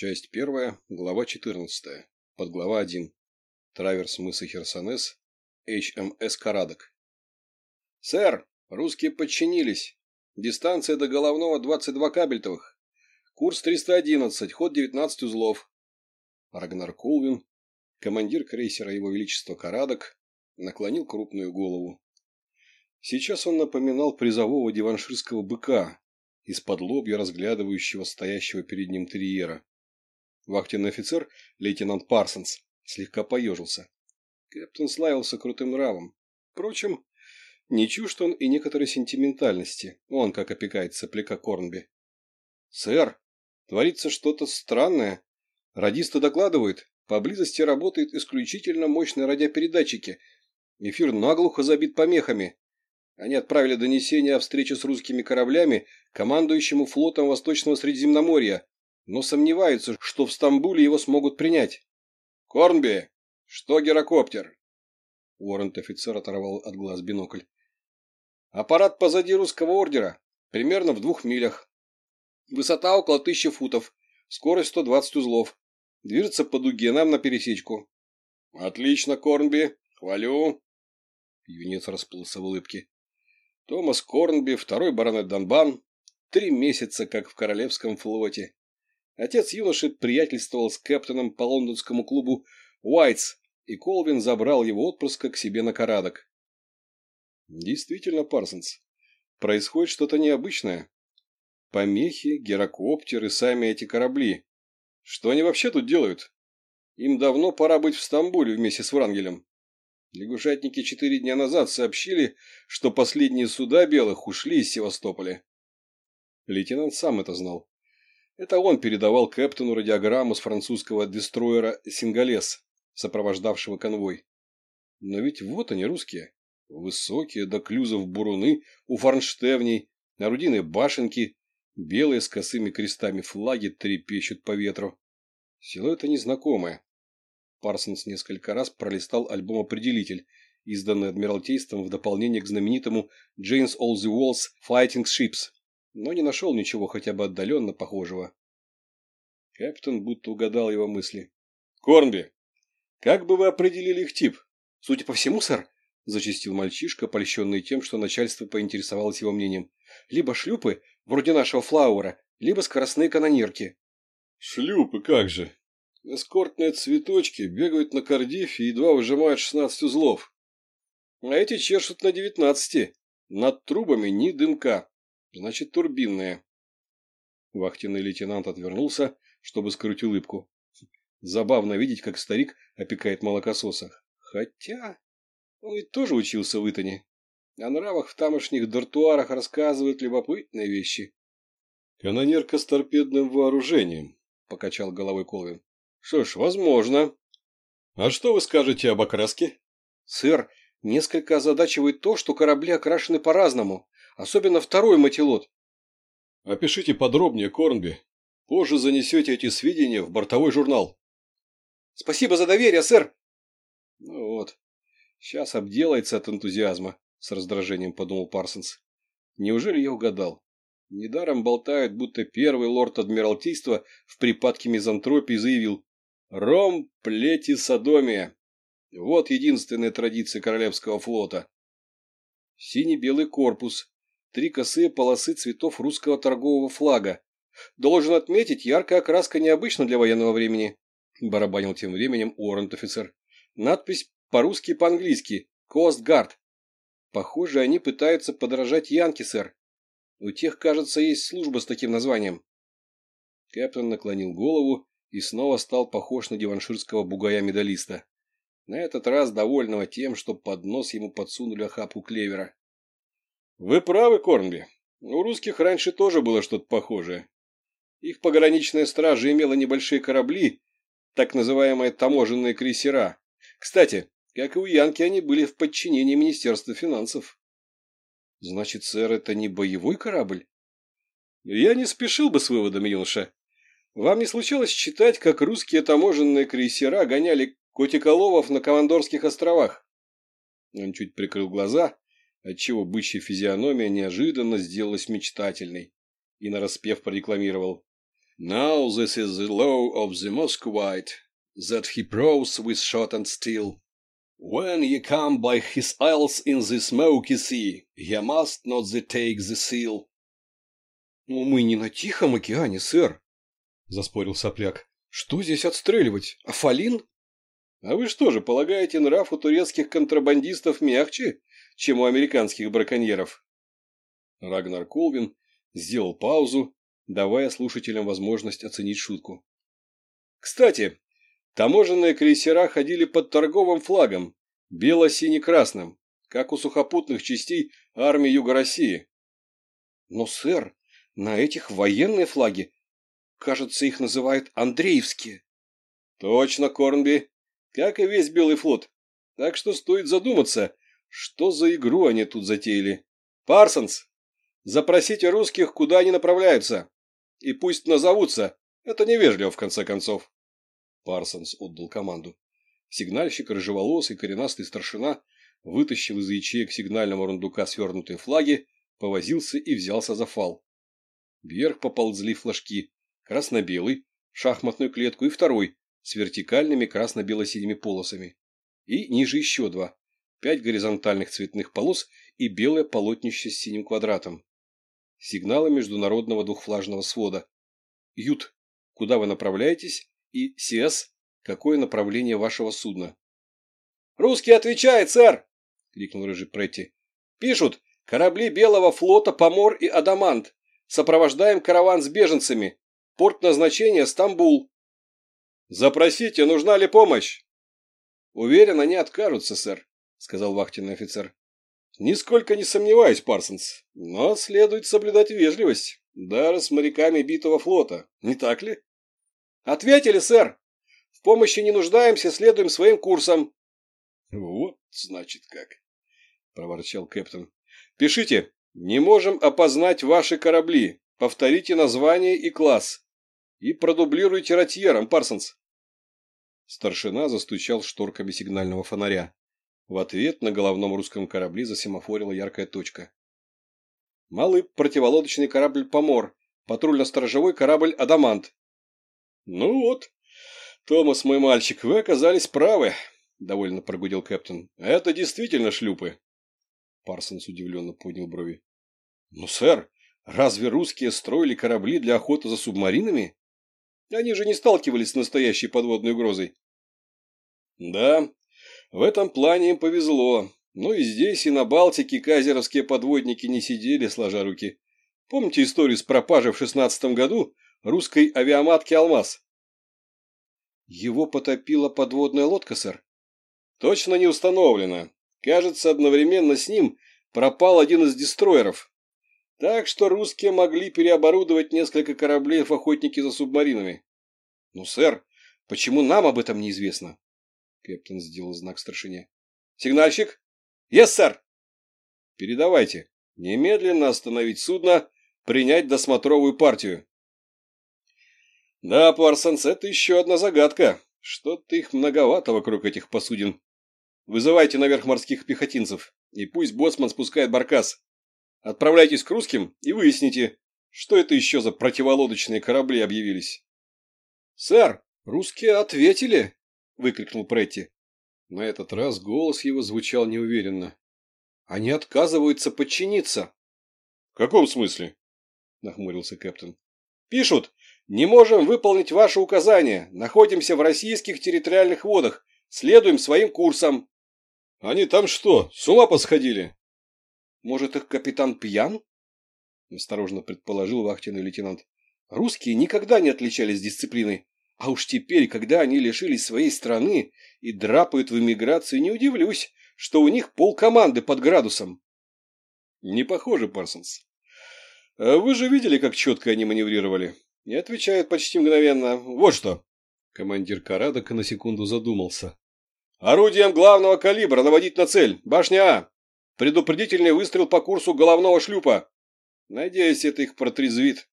Часть первая, глава 14, подглава 1. Траверс мыса Херсонес, HMS Карадок. «Сэр, русские подчинились. Дистанция до головного 22 кабельтовых. Курс 311, ход 19 узлов». Рагнар Колвин, командир крейсера Его Величества Карадок, наклонил крупную голову. Сейчас он напоминал призового диванширского быка, исподлобья разглядывающего стоящего перед ним терьера. Вахтенный офицер, лейтенант Парсонс, слегка поежился. Кэптен славился крутым нравом. Впрочем, не чужд он и некоторой сентиментальности. Он как опекает сопляка Корнби. «Сэр, творится что-то странное. Радисты докладывают, поблизости работают исключительно мощные радиопередатчики. Эфир наглухо забит помехами. Они отправили донесение о встрече с русскими кораблями командующему флотом Восточного Средиземноморья но сомневаются, что в Стамбуле его смогут принять. «Корнби! Что гирокоптер?» Уоррент-офицер оторвал от глаз бинокль. «Аппарат позади русского ордера, примерно в двух милях. Высота около тысячи футов, скорость 120 узлов. Движется по дуге нам на пересечку». «Отлично, Корнби, хвалю!» Юнец расплылся в улыбке. Томас Корнби, второй баронет Донбан, три месяца как в Королевском флоте. Отец юноши приятельствовал с Кэптоном по лондонскому клубу «Уайтс», и Колвин забрал его отпрыска к себе на карадок. Действительно, Парсонс, происходит что-то необычное. Помехи, гирокоптеры, сами эти корабли. Что они вообще тут делают? Им давно пора быть в Стамбуле вместе с Врангелем. Лягушатники четыре дня назад сообщили, что последние суда белых ушли из Севастополя. Лейтенант сам это знал. Это он передавал Кэптону радиограмму с французского дестроера «Сингалес», сопровождавшего конвой. Но ведь вот они, русские. Высокие, до клюзов буруны, у форнштевней, орудийные башенки, белые с косыми крестами флаги трепещут по ветру. Силуэты незнакомые. Парсонс несколько раз пролистал альбом-определитель, изданный Адмиралтейством в дополнение к знаменитому «Jane's All the World's Fighting Ships», но не нашел ничего хотя бы отдаленно похожего. Кэптен будто угадал его мысли. «Корнби, как бы вы определили их тип?» «Судя по всему, сэр», – зачастил мальчишка, польщенный тем, что начальство поинтересовалось его мнением. «Либо шлюпы, вроде нашего Флауэра, либо скоростные канонерки». «Шлюпы, как же! Эскортные цветочки бегают на Кардифе и едва выжимают шестнадцать узлов. А эти чешут на девятнадцати. Над трубами ни дымка. Значит, турбинные». Вахтенный лейтенант отвернулся, чтобы скрыть улыбку. Забавно видеть, как старик опекает молокососа. Хотя он ведь тоже учился в Итоне. О нравах в тамошних дартуарах рассказывают любопытные вещи. «Канонерка с торпедным вооружением», — покачал головой Колвин. «Что ж, возможно. А что вы скажете об окраске?» «Сэр, несколько озадачивает то, что корабли окрашены по-разному, особенно второй мотилот». «Опишите подробнее, Корнби», Позже занесете эти сведения в бортовой журнал. Спасибо за доверие, сэр. Ну вот, сейчас обделается от энтузиазма, с раздражением подумал Парсонс. Неужели я угадал? Недаром болтают, будто первый лорд Адмиралтейства в припадке мизантропии заявил «Ром, плети, садомия». Вот единственная традиция Королевского флота. Синий-белый корпус, три косые полосы цветов русского торгового флага, Должен отметить, яркая окраска необычна для военного времени. Барабанил тем временем Уоррент-офицер. Надпись по-русски и по-английски. Coast Guard. Похоже, они пытаются подражать Янки, сэр. У тех, кажется, есть служба с таким названием. Кэптон наклонил голову и снова стал похож на диванширского бугая-медалиста. На этот раз довольного тем, что под нос ему подсунули охапку клевера. «Вы правы, Корнби. У русских раньше тоже было что-то похожее. Их пограничная стража имела небольшие корабли, так называемые таможенные крейсера. Кстати, как и у Янки, они были в подчинении Министерства финансов. Значит, сэр, это не боевой корабль? Я не спешил бы с выводами, юноша. Вам не случалось читать, как русские таможенные крейсера гоняли котиколовов на Командорских островах? Он чуть прикрыл глаза, отчего бычья физиономия неожиданно сделалась мечтательной, и нараспев прорекламировал. Now this is the law of the Muscovite, that he prows with shot and steel. When ye come by his isles in the smoky sea, ye must not the take the seal. «Ну, мы не на Тихом океане, сэр», — заспорил сопляк. «Что здесь отстреливать? Афалин?» «А вы что же, полагаете, нрав у турецких контрабандистов мягче, чем у американских браконьеров?» Рагнар Колвин сделал паузу, давая слушателям возможность оценить шутку. «Кстати, таможенные крейсера ходили под торговым флагом, бело-сине-красным, как у сухопутных частей армии Юга России». «Но, сэр, на этих военные флаги. Кажется, их называют Андреевские. Точно, Корнби. Как и весь Белый флот. Так что стоит задуматься, что за игру они тут затеяли. Парсонс, запросите русских, куда они направляются. И пусть назовутся. Это невежливо, в конце концов. Парсонс отдал команду. Сигнальщик, рыжеволосый, коренастый старшина, вытащил из ячеек сигнального рундука свернутые флаги, повозился и взялся за фал. Вверх поползли флажки. Красно-белый, шахматную клетку и второй, с вертикальными красно-бело-синими полосами. И ниже еще два. Пять горизонтальных цветных полос и белое полотнище с синим квадратом. Сигналы международного двухфлажного свода. Ют, куда вы направляетесь? И СИЭС, какое направление вашего судна? «Русский отвечает, сэр!» — крикнул рыжий Претти. «Пишут, корабли Белого флота Помор и Адамант. Сопровождаем караван с беженцами. Порт назначения – Стамбул. Запросите, нужна ли помощь? Уверен, они откажутся, сэр, сказал вахтенный офицер. Нисколько не сомневаюсь, Парсонс, но следует соблюдать вежливость, даже с моряками битого флота, не так ли? Ответили, сэр. В помощи не нуждаемся, следуем своим курсом. Вот, значит, как, проворчал капитан. Пишите, не можем опознать ваши корабли. Повторите название и класс. И продублируйте ротьером, Парсонс. Старшина застучал шторками сигнального фонаря. В ответ на головном русском корабле засемафорила яркая точка. Малый противолодочный корабль «Помор», патрульно-сторожевой корабль «Адамант». «Ну вот, Томас, мой мальчик, вы оказались правы», — довольно прогудел капитан. «Это действительно шлюпы». Парсонс удивленно поднял брови. «Ну, сэр, разве русские строили корабли для охоты за субмаринами? Они же не сталкивались с настоящей подводной угрозой». «Да, в этом плане им повезло. Но и здесь, и на Балтике казеровские подводники не сидели, сложа руки. Помните историю с пропажей в шестнадцатом году русской авиаматки «Алмаз»?» «Его потопила подводная лодка, сэр?» «Точно не установлено. Кажется, одновременно с ним пропал один из дестройеров. Так что русские могли переоборудовать несколько кораблей в охотники за субмаринами. — Ну, сэр, почему нам об этом неизвестно? Кэптон сделал знак старшине. — Сигнальщик? — Yes, сэр! — Передавайте. Немедленно остановить судно, принять досмотровую партию. — Да, Парсонс, это еще одна загадка. Что-то их многовато вокруг этих посудин. Вызывайте наверх морских пехотинцев, и пусть боцман спускает баркас. Отправляйтесь к русским и выясните, что это еще за противолодочные корабли объявились. — Сэр, русские ответили! — выкрикнул Претти. На этот раз голос его звучал неуверенно. — Они отказываются подчиниться. — В каком смысле? — нахмурился капитан. — Пишут, не можем выполнить ваши указания, находимся в российских территориальных водах, следуем своим курсом. — Они там что, с ума посходили? Может, их капитан пьян? Осторожно предположил вахтенный лейтенант. Русские никогда не отличались дисциплиной. А уж теперь, когда они лишились своей страны и драпают в эмиграцию, не удивлюсь, что у них полкоманды под градусом. Не похоже, Парсонс. А вы же видели, как четко они маневрировали? И отвечают почти мгновенно. Вот что. Командир Карадока на секунду задумался. Орудием главного калибра наводить на цель. Башня А. Предупредительный выстрел по курсу головного шлюпа. Надеюсь, это их протрезвит.